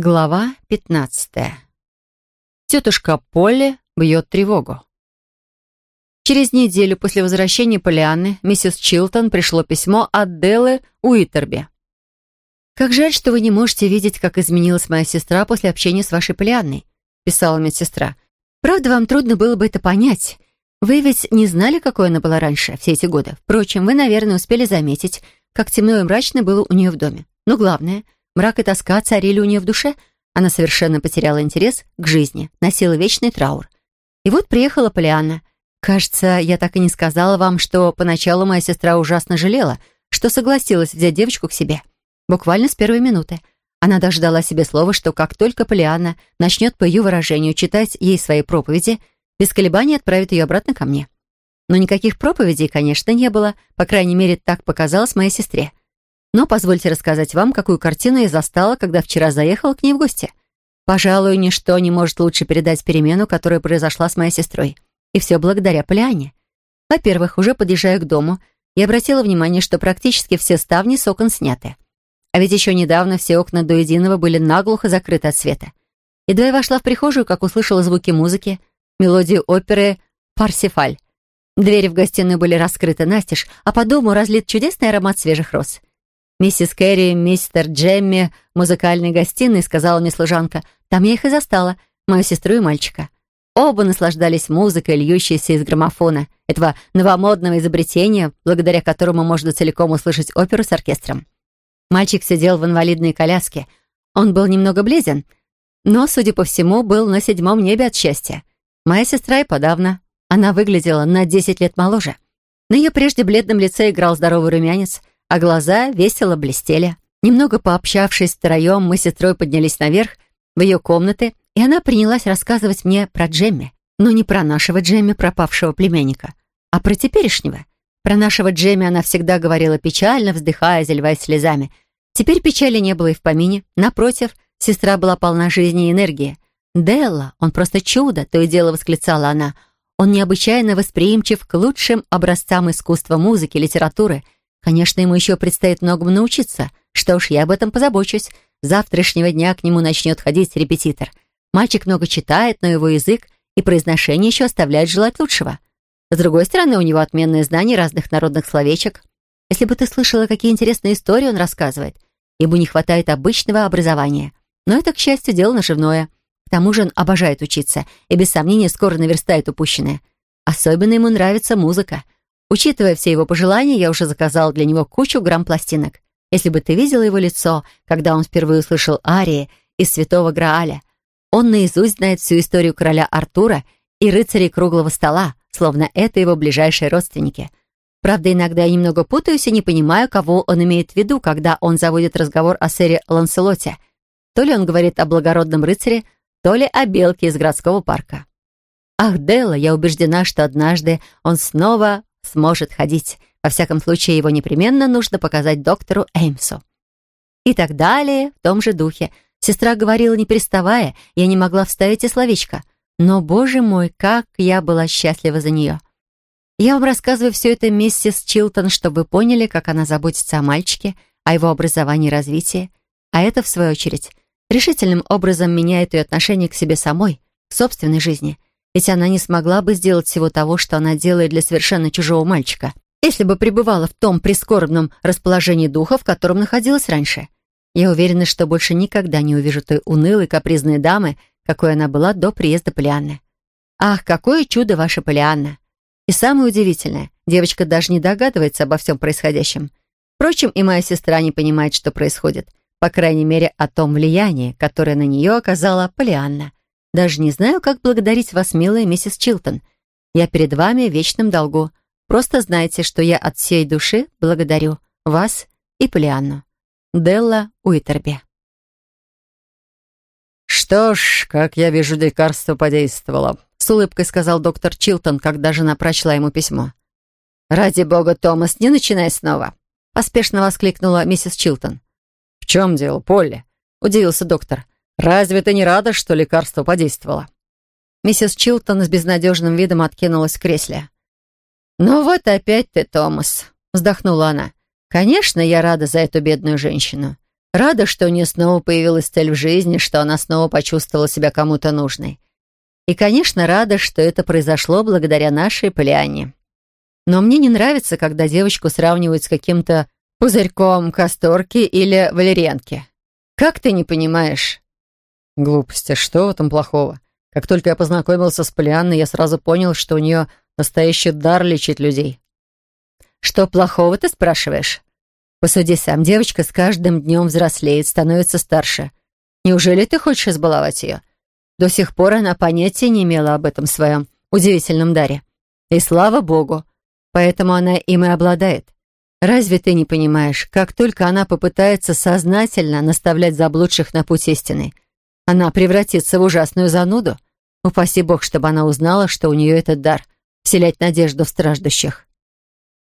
Глава 15. Тетушка Полли бьет тревогу. Через неделю после возвращения Полианны миссис Чилтон пришло письмо от Деллы Уитерби. «Как жаль, что вы не можете видеть, как изменилась моя сестра после общения с вашей Полианной», писала медсестра. «Правда, вам трудно было бы это понять. Вы ведь не знали, какой она была раньше, все эти годы. Впрочем, вы, наверное, успели заметить, как темно и мрачно было у нее в доме. Но главное — Мрак и тоска царили у нее в душе. Она совершенно потеряла интерес к жизни, носила вечный траур. И вот приехала Полианна. Кажется, я так и не сказала вам, что поначалу моя сестра ужасно жалела, что согласилась взять девочку к себе. Буквально с первой минуты. Она даже дала себе слово, что как только Полианна начнет по ее выражению читать ей свои проповеди, без колебаний отправит ее обратно ко мне. Но никаких проповедей, конечно, не было, по крайней мере, так показалось моей сестре. Но позвольте рассказать вам, какую картину я застала, когда вчера заехала к ней в гости. Пожалуй, ничто не может лучше передать перемену, которая произошла с моей сестрой. И все благодаря Полиане. Во-первых, уже подъезжая к дому, я обратила внимание, что практически все ставни с окон сняты. А ведь еще недавно все окна до единого были наглухо закрыты от света. Едва я вошла в прихожую, как услышала звуки музыки, мелодию оперы «Парсифаль». Двери в гостиную были раскрыты настежь, а по дому разлит чудесный аромат свежих роз. «Миссис Кэрри, мистер Джемми, музыкальной гостиной», — сказала мне служанка. «Там я их и застала, мою сестру и мальчика». Оба наслаждались музыкой, льющейся из граммофона, этого новомодного изобретения, благодаря которому можно целиком услышать оперу с оркестром. Мальчик сидел в инвалидной коляске. Он был немного бледен, но, судя по всему, был на седьмом небе от счастья. Моя сестра и подавно. Она выглядела на десять лет моложе. На ее прежде бледном лице играл здоровый румянец — а глаза весело блестели. Немного пообщавшись втроем, мы с сестрой поднялись наверх, в ее комнаты, и она принялась рассказывать мне про Джемми. Но не про нашего Джемми, пропавшего племянника, а про теперешнего. Про нашего Джемми она всегда говорила печально, вздыхая, заливаясь слезами. Теперь печали не было и в помине. Напротив, сестра была полна жизни и энергии. «Делла, он просто чудо!» — то и дело восклицала она. «Он необычайно восприимчив к лучшим образцам искусства музыки, литературы — Конечно, ему еще предстоит многому научиться. Что уж, я об этом позабочусь. С завтрашнего дня к нему начнет ходить репетитор. Мальчик много читает, но его язык и произношение еще оставляют желать лучшего. С другой стороны, у него отменные знания разных народных словечек. Если бы ты слышала, какие интересные истории он рассказывает. Ему не хватает обычного образования. Но это, к счастью, дело наживное. К тому же он обожает учиться и, без сомнения, скоро наверстает упущенное. Особенно ему нравится музыка — Учитывая все его пожелания, я уже заказала для него кучу грамм пластинок. Если бы ты видела его лицо, когда он впервые услышал арии из «Святого Грааля», он наизусть знает всю историю короля Артура и рыцарей круглого стола, словно это его ближайшие родственники. Правда, иногда я немного путаюсь и не понимаю, кого он имеет в виду, когда он заводит разговор о сэре Ланселоте. То ли он говорит о благородном рыцаре, то ли о белке из городского парка. Ах, Делла, я убеждена, что однажды он снова сможет ходить. Во всяком случае, его непременно нужно показать доктору Эймсу. И так далее, в том же духе. Сестра говорила, не переставая, я не могла вставить и словечко. Но, боже мой, как я была счастлива за нее. Я вам рассказываю все это миссис Чилтон, чтобы поняли, как она заботится о мальчике, о его образовании и развитии. А это, в свою очередь, решительным образом меняет ее отношение к себе самой, к собственной жизни — ведь она не смогла бы сделать всего того, что она делает для совершенно чужого мальчика, если бы пребывала в том прискорбном расположении духа, в котором находилась раньше. Я уверена, что больше никогда не увижу той унылой капризной дамы, какой она была до приезда Полианны. Ах, какое чудо ваша Полианна! И самое удивительное, девочка даже не догадывается обо всем происходящем. Впрочем, и моя сестра не понимает, что происходит, по крайней мере, о том влиянии, которое на нее оказала Полианна. Даже не знаю, как благодарить вас, милая миссис Чилтон. Я перед вами в вечном долгу. Просто знайте, что я от всей души благодарю вас и Полианну. Делла Уитерби. «Что ж, как я вижу, лекарство подействовало», — с улыбкой сказал доктор Чилтон, когда жена прочла ему письмо. «Ради бога, Томас, не начинай снова», — поспешно воскликнула миссис Чилтон. «В чем дело, Полли?» — удивился доктор. «Разве ты не рада, что лекарство подействовало?» Миссис Чилтон с безнадежным видом откинулась в кресле. «Ну вот опять ты, Томас», — вздохнула она. «Конечно, я рада за эту бедную женщину. Рада, что у нее снова появилась цель в жизни, что она снова почувствовала себя кому-то нужной. И, конечно, рада, что это произошло благодаря нашей Полиане. Но мне не нравится, когда девочку сравнивают с каким-то пузырьком касторки или валерьянки. Как ты не понимаешь? Глупости, что в этом плохого? Как только я познакомился с Полианной, я сразу понял, что у нее настоящий дар лечить людей. Что плохого ты спрашиваешь? Посуди сам, девочка с каждым днем взрослеет, становится старше. Неужели ты хочешь избаловать ее? До сих пор она понятия не имела об этом своем удивительном даре. И слава богу, поэтому она им и обладает. Разве ты не понимаешь, как только она попытается сознательно наставлять заблудших на путь истины, она превратится в ужасную зануду? Упаси Бог, чтобы она узнала, что у нее этот дар — вселять надежду в страждущих.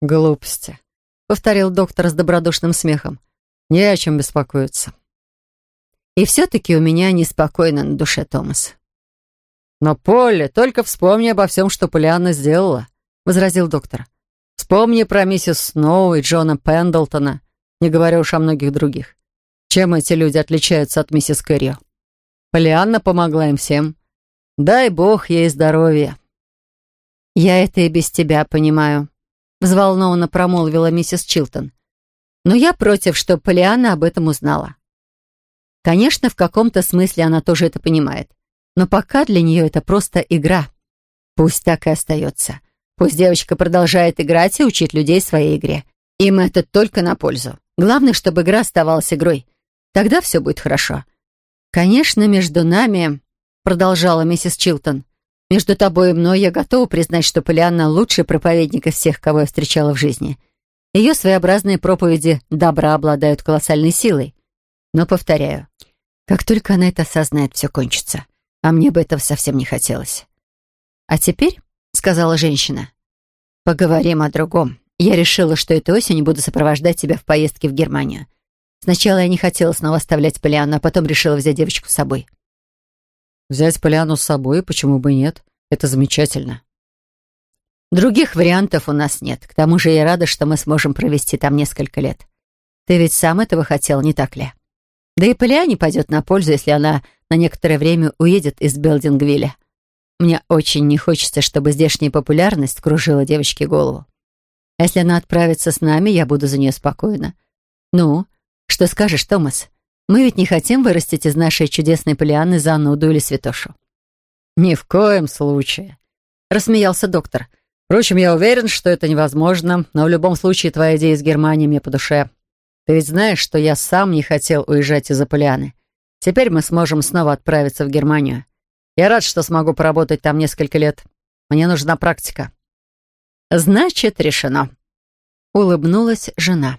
Глупости повторил доктор с добродушным смехом. «Не о чем беспокоиться». «И все-таки у меня неспокойно на душе, Томас». «Но, Полли, только вспомни обо всем, что Полианна сделала», — возразил доктор. «Вспомни про миссис Сноу и Джона Пендлтона, не говоря уж о многих других. Чем эти люди отличаются от миссис Кэррио? Полианна помогла им всем. Дай бог ей здоровья». «Я это и без тебя понимаю», взволнованно промолвила миссис Чилтон. Но я против, чтобы Полиана об этом узнала. Конечно, в каком-то смысле она тоже это понимает. Но пока для нее это просто игра. Пусть так и остается. Пусть девочка продолжает играть и учить людей своей игре. Им это только на пользу. Главное, чтобы игра оставалась игрой. Тогда все будет хорошо. Конечно, между нами, продолжала миссис Чилтон, между тобой и мной я готова признать, что Полианна лучший проповедник из всех, кого я встречала в жизни. Ее своеобразные проповеди добра обладают колоссальной силой. Но, повторяю, как только она это осознает, все кончится. А мне бы этого совсем не хотелось. «А теперь», — сказала женщина, — «поговорим о другом. Я решила, что этой осенью буду сопровождать тебя в поездке в Германию. Сначала я не хотела снова оставлять Полианну, а потом решила взять девочку с собой. Взять Поляну с собой, почему бы нет? Это замечательно. Других вариантов у нас нет. К тому же я рада, что мы сможем провести там несколько лет. Ты ведь сам этого хотел, не так ли? Да и Поляне пойдет на пользу, если она на некоторое время уедет из Белдингвилля. Мне очень не хочется, чтобы здешняя популярность кружила девочке голову. А если она отправится с нами, я буду за нее спокойна. Ну, что скажешь, Томас? Мы ведь не хотим вырастить из нашей чудесной Полианны зануду или святошу». «Ни в коем случае», — рассмеялся доктор. «Впрочем, я уверен, что это невозможно, но в любом случае твоя идея из Германии мне по душе. Ты ведь знаешь, что я сам не хотел уезжать из-за Полианы. Теперь мы сможем снова отправиться в Германию. Я рад, что смогу поработать там несколько лет. Мне нужна практика». «Значит, решено», — улыбнулась жена.